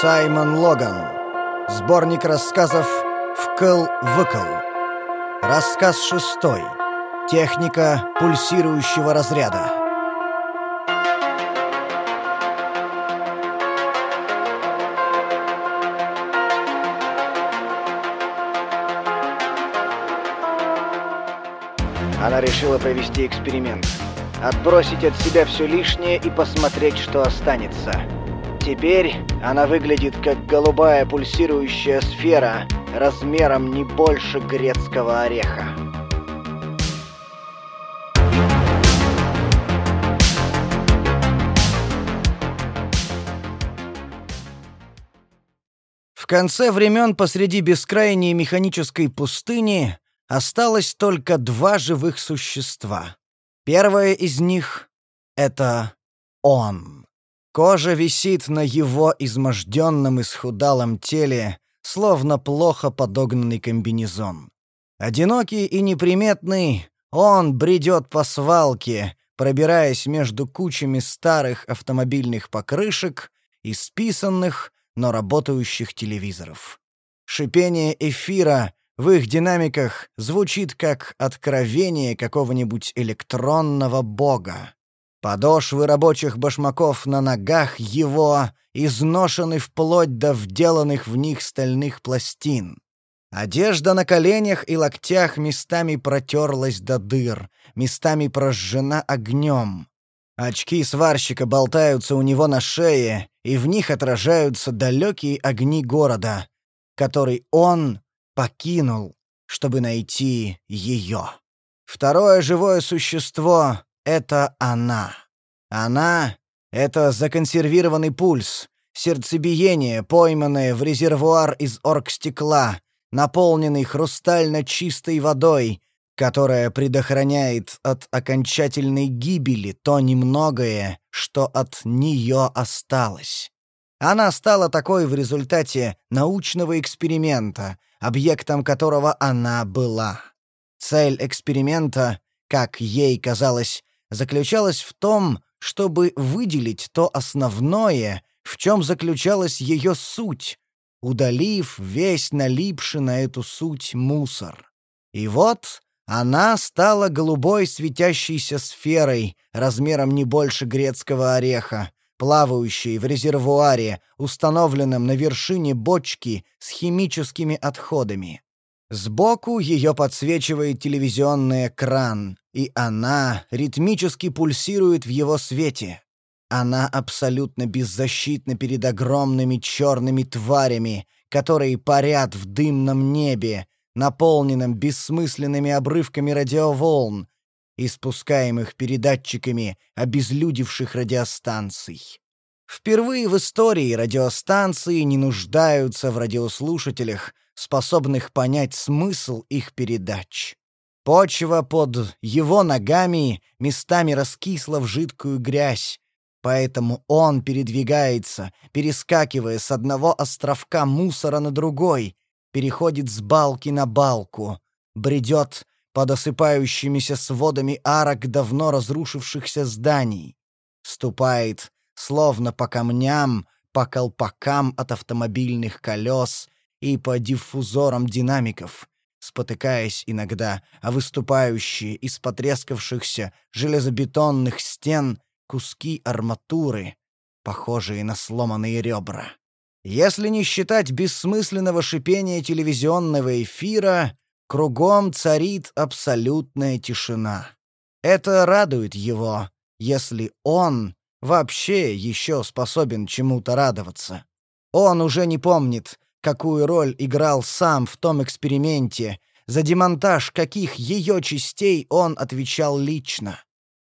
Саймон Логан. Сборник рассказов «Вкл-выкл». Рассказ шестой. Техника пульсирующего разряда. Она решила провести эксперимент. Отбросить от себя все лишнее и посмотреть, что останется. Теперь она выглядит как голубая пульсирующая сфера размером не больше грецкого ореха. В конце времен посреди бескрайней механической пустыни осталось только два живых существа. Первое из них — это он. Кожа висит на его изможденном и схудалом теле, словно плохо подогнанный комбинезон. Одинокий и неприметный, он бредет по свалке, пробираясь между кучами старых автомобильных покрышек и списанных, но работающих телевизоров. Шипение эфира в их динамиках звучит как откровение какого-нибудь электронного бога. Подошвы рабочих башмаков на ногах его изношены вплоть до вделанных в них стальных пластин. Одежда на коленях и локтях местами протерлась до дыр, местами прожжена огнем. Очки сварщика болтаются у него на шее, и в них отражаются далекие огни города, который он покинул, чтобы найти ее. Второе живое существо — это она. Она — это законсервированный пульс, сердцебиение, пойманное в резервуар из оргстекла, наполненный хрустально чистой водой, которая предохраняет от окончательной гибели то немногое, что от нее осталось. Она стала такой в результате научного эксперимента, объектом которого она была. Цель эксперимента, как ей казалось, заключалась в том, чтобы выделить то основное, в чем заключалась ее суть, удалив весь налипший на эту суть мусор. И вот она стала голубой светящейся сферой, размером не больше грецкого ореха, плавающей в резервуаре, установленном на вершине бочки с химическими отходами. Сбоку ее подсвечивает телевизионный экран, и она ритмически пульсирует в его свете. Она абсолютно беззащитна перед огромными черными тварями, которые парят в дымном небе, наполненном бессмысленными обрывками радиоволн, испускаемых передатчиками обезлюдевших радиостанций. Впервые в истории радиостанции не нуждаются в радиослушателях, способных понять смысл их передач. Почва под его ногами местами раскисла в жидкую грязь, поэтому он передвигается, перескакивая с одного островка мусора на другой, переходит с балки на балку, бредет под осыпающимися сводами арок давно разрушившихся зданий. Ступает, словно по камням, по колпакам от автомобильных колес и по диффузорам динамиков, спотыкаясь иногда о выступающие из потрескавшихся железобетонных стен куски арматуры, похожие на сломанные ребра. Если не считать бессмысленного шипения телевизионного эфира, Кругом царит абсолютная тишина. Это радует его, если он вообще еще способен чему-то радоваться. Он уже не помнит, какую роль играл сам в том эксперименте, за демонтаж каких ее частей он отвечал лично.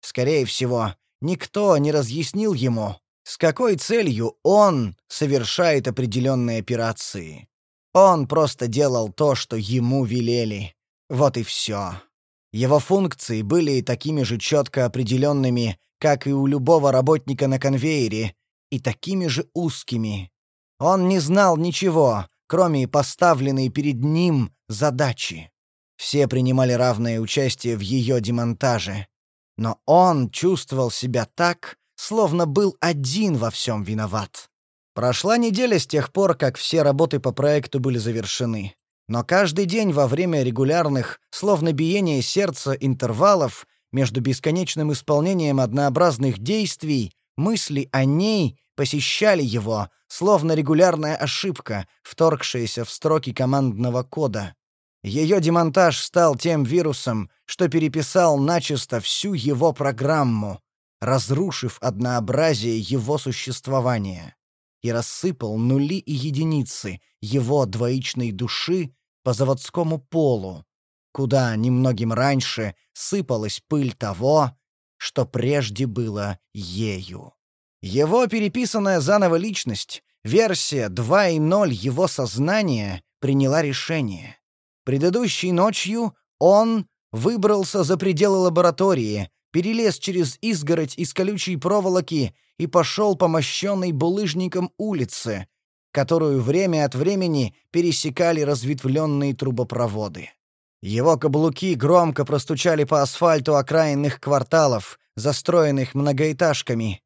Скорее всего, никто не разъяснил ему, с какой целью он совершает определенные операции. Он просто делал то, что ему велели. Вот и все. Его функции были такими же четко определенными, как и у любого работника на конвейере, и такими же узкими. Он не знал ничего, кроме поставленной перед ним задачи. Все принимали равное участие в ее демонтаже. Но он чувствовал себя так, словно был один во всем виноват. Прошла неделя с тех пор, как все работы по проекту были завершены. Но каждый день во время регулярных, словно биение сердца, интервалов между бесконечным исполнением однообразных действий, мысли о ней посещали его, словно регулярная ошибка, вторгшаяся в строки командного кода. Ее демонтаж стал тем вирусом, что переписал начисто всю его программу, разрушив однообразие его существования и рассыпал нули и единицы его двоичной души по заводскому полу, куда немногим раньше сыпалась пыль того, что прежде было ею. Его переписанная заново личность, версия 2.0 его сознания, приняла решение. Предыдущей ночью он выбрался за пределы лаборатории, перелез через изгородь из колючей проволоки и пошел по мощенной булыжником улице, которую время от времени пересекали разветвленные трубопроводы. Его каблуки громко простучали по асфальту окраинных кварталов, застроенных многоэтажками.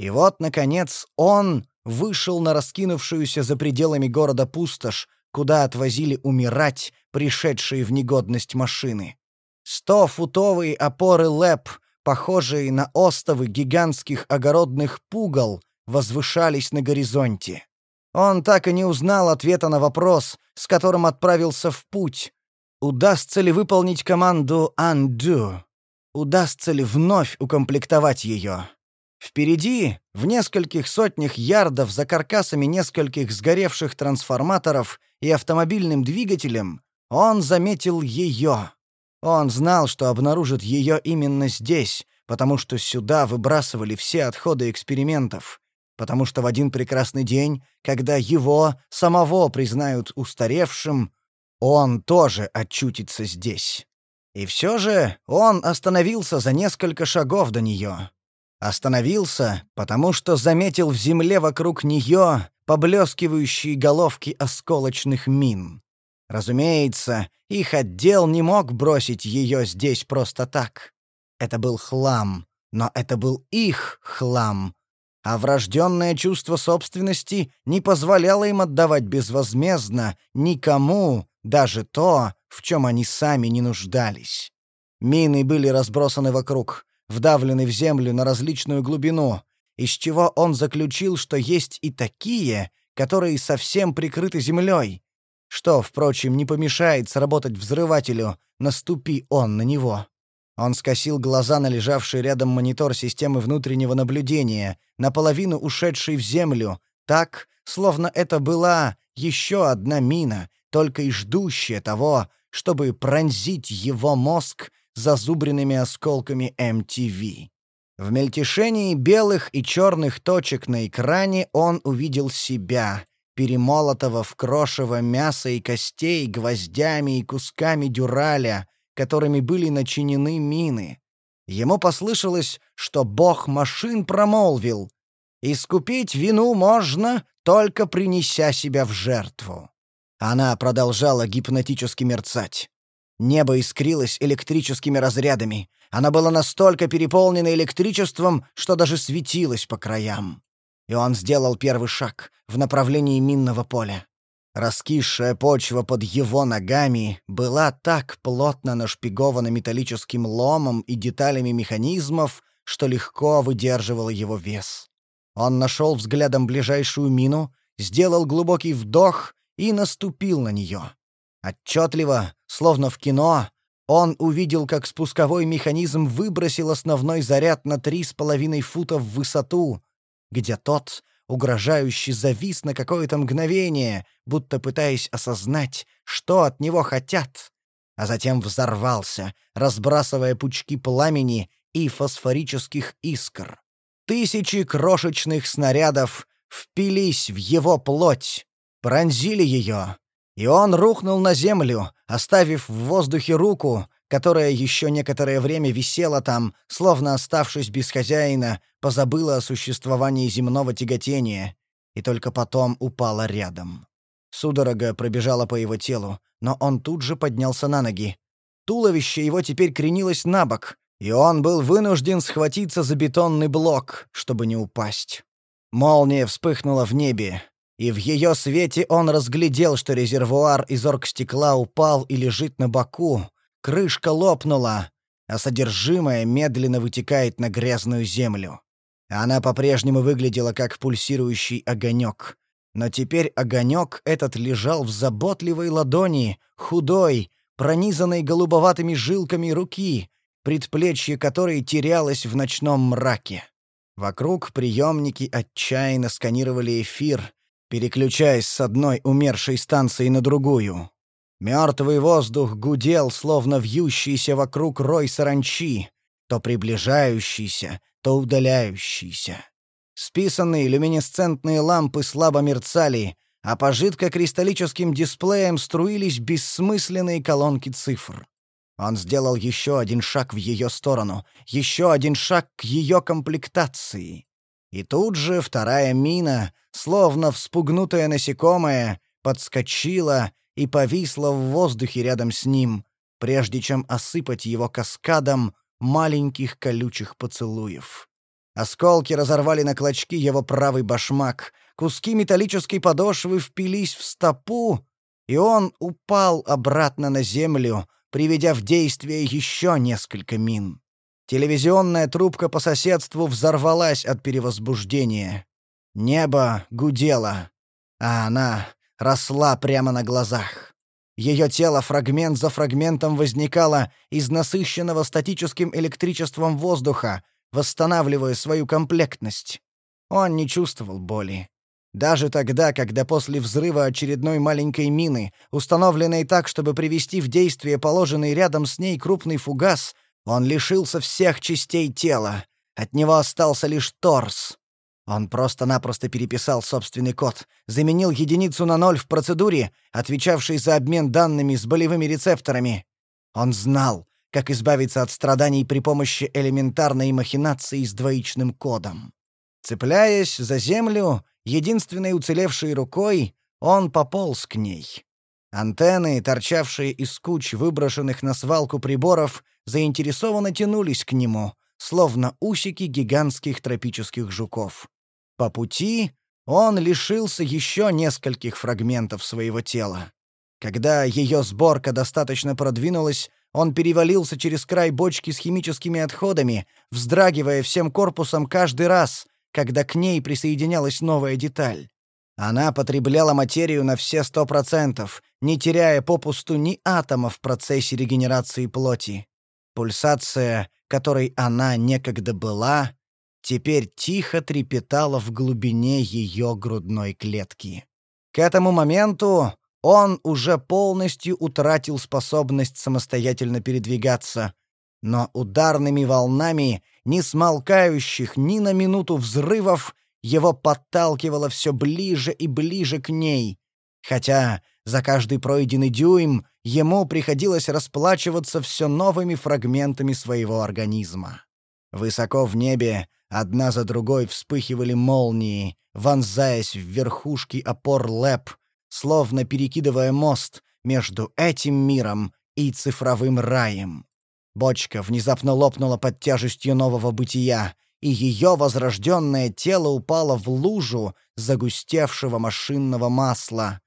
И вот, наконец, он вышел на раскинувшуюся за пределами города пустошь, куда отвозили умирать пришедшие в негодность машины. Сто-футовые опоры ЛЭП похожие на остовы гигантских огородных пугал, возвышались на горизонте. Он так и не узнал ответа на вопрос, с которым отправился в путь. Удастся ли выполнить команду «Undo»? Удастся ли вновь укомплектовать ее? Впереди, в нескольких сотнях ярдов за каркасами нескольких сгоревших трансформаторов и автомобильным двигателем, он заметил ее. Он знал, что обнаружит ее именно здесь, потому что сюда выбрасывали все отходы экспериментов, потому что в один прекрасный день, когда его самого признают устаревшим, он тоже очутится здесь. И все же он остановился за несколько шагов до нее. Остановился, потому что заметил в земле вокруг нее поблескивающие головки осколочных мин. Разумеется, их отдел не мог бросить ее здесь просто так. Это был хлам, но это был их хлам. А врожденное чувство собственности не позволяло им отдавать безвозмездно никому даже то, в чем они сами не нуждались. Мины были разбросаны вокруг, вдавлены в землю на различную глубину, из чего он заключил, что есть и такие, которые совсем прикрыты землей, что, впрочем, не помешает сработать взрывателю, наступи он на него. Он скосил глаза на лежавший рядом монитор системы внутреннего наблюдения, наполовину ушедший в землю, так, словно это была еще одна мина, только и ждущая того, чтобы пронзить его мозг зазубренными осколками MTV. В мельтешении белых и черных точек на экране он увидел себя, перемолотого в крошево мяса и костей гвоздями и кусками дюраля, которыми были начинены мины. Ему послышалось, что бог машин промолвил «Искупить вину можно, только принеся себя в жертву». Она продолжала гипнотически мерцать. Небо искрилось электрическими разрядами. Она была настолько переполнена электричеством, что даже светилась по краям и он сделал первый шаг в направлении минного поля. Раскисшая почва под его ногами была так плотно нашпигована металлическим ломом и деталями механизмов, что легко выдерживала его вес. Он нашел взглядом ближайшую мину, сделал глубокий вдох и наступил на нее. Отчетливо, словно в кино, он увидел, как спусковой механизм выбросил основной заряд на три с половиной фута в высоту, где тот, угрожающий, завис на какое-то мгновение, будто пытаясь осознать, что от него хотят, а затем взорвался, разбрасывая пучки пламени и фосфорических искр. Тысячи крошечных снарядов впились в его плоть, пронзили ее, и он рухнул на землю, оставив в воздухе руку, которая еще некоторое время висела там, словно оставшись без хозяина, позабыла о существовании земного тяготения и только потом упала рядом. Судорога пробежала по его телу, но он тут же поднялся на ноги. Туловище его теперь кренилось на бок, и он был вынужден схватиться за бетонный блок, чтобы не упасть. Молния вспыхнула в небе, и в ее свете он разглядел, что резервуар из оргстекла упал и лежит на боку, крышка лопнула, а содержимое медленно вытекает на грязную землю. Она по-прежнему выглядела как пульсирующий огонек. Но теперь огонек этот лежал в заботливой ладони, худой, пронизанной голубоватыми жилками руки, предплечье которой терялось в ночном мраке. Вокруг приемники отчаянно сканировали эфир, переключаясь с одной умершей станции на другую. Мертвый воздух гудел, словно вьющийся вокруг рой саранчи, то приближающийся, то удаляющийся. Списанные люминесцентные лампы слабо мерцали, а по жидкокристаллическим дисплеям струились бессмысленные колонки цифр. Он сделал еще один шаг в ее сторону, еще один шаг к ее комплектации. И тут же вторая мина, словно вспугнутая насекомое, подскочила и повисла в воздухе рядом с ним, прежде чем осыпать его каскадом маленьких колючих поцелуев. Осколки разорвали на клочки его правый башмак, куски металлической подошвы впились в стопу, и он упал обратно на землю, приведя в действие еще несколько мин. Телевизионная трубка по соседству взорвалась от перевозбуждения. Небо гудело, а она росла прямо на глазах. Ее тело фрагмент за фрагментом возникало из насыщенного статическим электричеством воздуха, восстанавливая свою комплектность. Он не чувствовал боли. Даже тогда, когда после взрыва очередной маленькой мины, установленной так, чтобы привести в действие положенный рядом с ней крупный фугас, он лишился всех частей тела. От него остался лишь торс. Он просто-напросто переписал собственный код, заменил единицу на ноль в процедуре, отвечавшей за обмен данными с болевыми рецепторами. Он знал, как избавиться от страданий при помощи элементарной махинации с двоичным кодом. Цепляясь за землю, единственной уцелевшей рукой, он пополз к ней. Антенны, торчавшие из куч выброшенных на свалку приборов, заинтересованно тянулись к нему, словно усики гигантских тропических жуков. По пути он лишился еще нескольких фрагментов своего тела. Когда ее сборка достаточно продвинулась, он перевалился через край бочки с химическими отходами, вздрагивая всем корпусом каждый раз, когда к ней присоединялась новая деталь. Она потребляла материю на все сто процентов, не теряя попусту ни атома в процессе регенерации плоти. Пульсация, которой она некогда была, теперь тихо трепетала в глубине ее грудной клетки. К этому моменту он уже полностью утратил способность самостоятельно передвигаться, но ударными волнами, не смолкающих ни на минуту взрывов, его подталкивало все ближе и ближе к ней, хотя за каждый пройденный дюйм ему приходилось расплачиваться все новыми фрагментами своего организма. Высоко в небе Одна за другой вспыхивали молнии, вонзаясь в верхушки опор лэп, словно перекидывая мост между этим миром и цифровым раем. Бочка внезапно лопнула под тяжестью нового бытия, и ее возрожденное тело упало в лужу загустевшего машинного масла,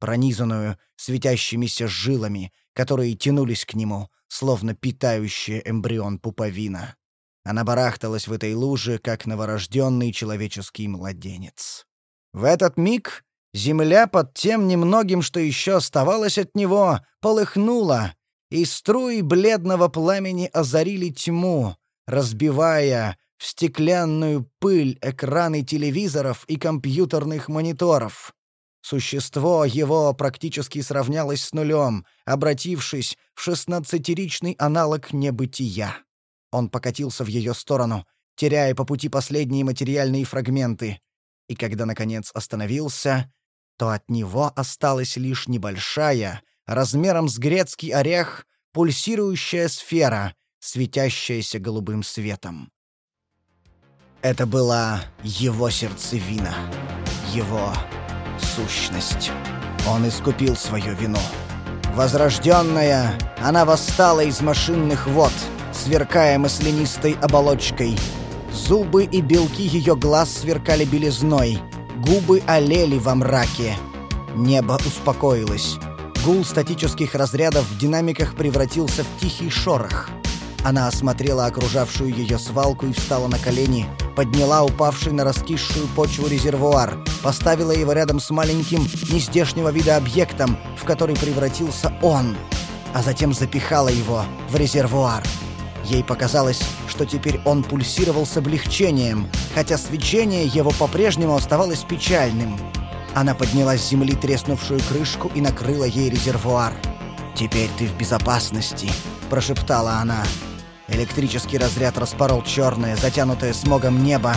пронизанную светящимися жилами, которые тянулись к нему, словно питающие эмбрион пуповина. Она барахталась в этой луже, как новорожденный человеческий младенец. В этот миг земля под тем немногим, что еще оставалось от него, полыхнула, и струи бледного пламени озарили тьму, разбивая в стеклянную пыль экраны телевизоров и компьютерных мониторов. Существо его практически сравнялось с нулем, обратившись в шестнадцатиричный аналог небытия. Он покатился в ее сторону, теряя по пути последние материальные фрагменты. И когда, наконец, остановился, то от него осталась лишь небольшая, размером с грецкий орех, пульсирующая сфера, светящаяся голубым светом. Это была его сердцевина, его сущность. Он искупил свою вину. Возрожденная, она восстала из машинных вод — сверкая маслянистой оболочкой, Зубы и белки ее глаз сверкали белизной, губы олели во мраке. Небо успокоилось. Гул статических разрядов в динамиках превратился в тихий шорох. Она осмотрела окружавшую ее свалку и встала на колени, подняла упавший на раскисшую почву резервуар, поставила его рядом с маленьким, нездешнего вида объектом, в который превратился он, а затем запихала его в резервуар. Ей показалось, что теперь он пульсировал с облегчением, хотя свечение его по-прежнему оставалось печальным. Она подняла с земли треснувшую крышку и накрыла ей резервуар. «Теперь ты в безопасности», — прошептала она. Электрический разряд распорол черное, затянутое смогом небо,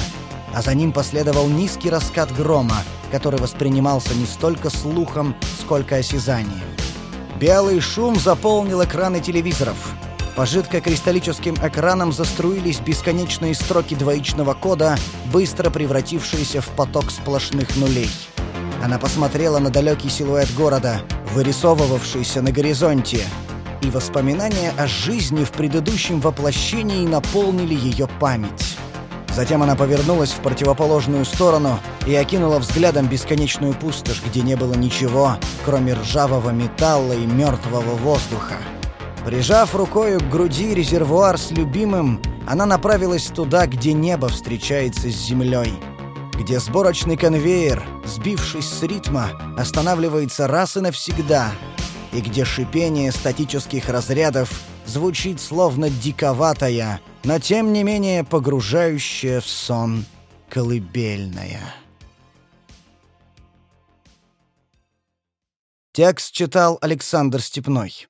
а за ним последовал низкий раскат грома, который воспринимался не столько слухом, сколько осязанием. Белый шум заполнил экраны телевизоров. По жидкокристаллическим экранам заструились бесконечные строки двоичного кода, быстро превратившиеся в поток сплошных нулей. Она посмотрела на далекий силуэт города, вырисовывавшийся на горизонте, и воспоминания о жизни в предыдущем воплощении наполнили ее память. Затем она повернулась в противоположную сторону и окинула взглядом бесконечную пустошь, где не было ничего, кроме ржавого металла и мертвого воздуха. Прижав рукою к груди резервуар с любимым, она направилась туда, где небо встречается с землей. Где сборочный конвейер, сбившись с ритма, останавливается раз и навсегда. И где шипение статических разрядов звучит словно диковатая, но тем не менее погружающая в сон колыбельная. Текст читал Александр Степной.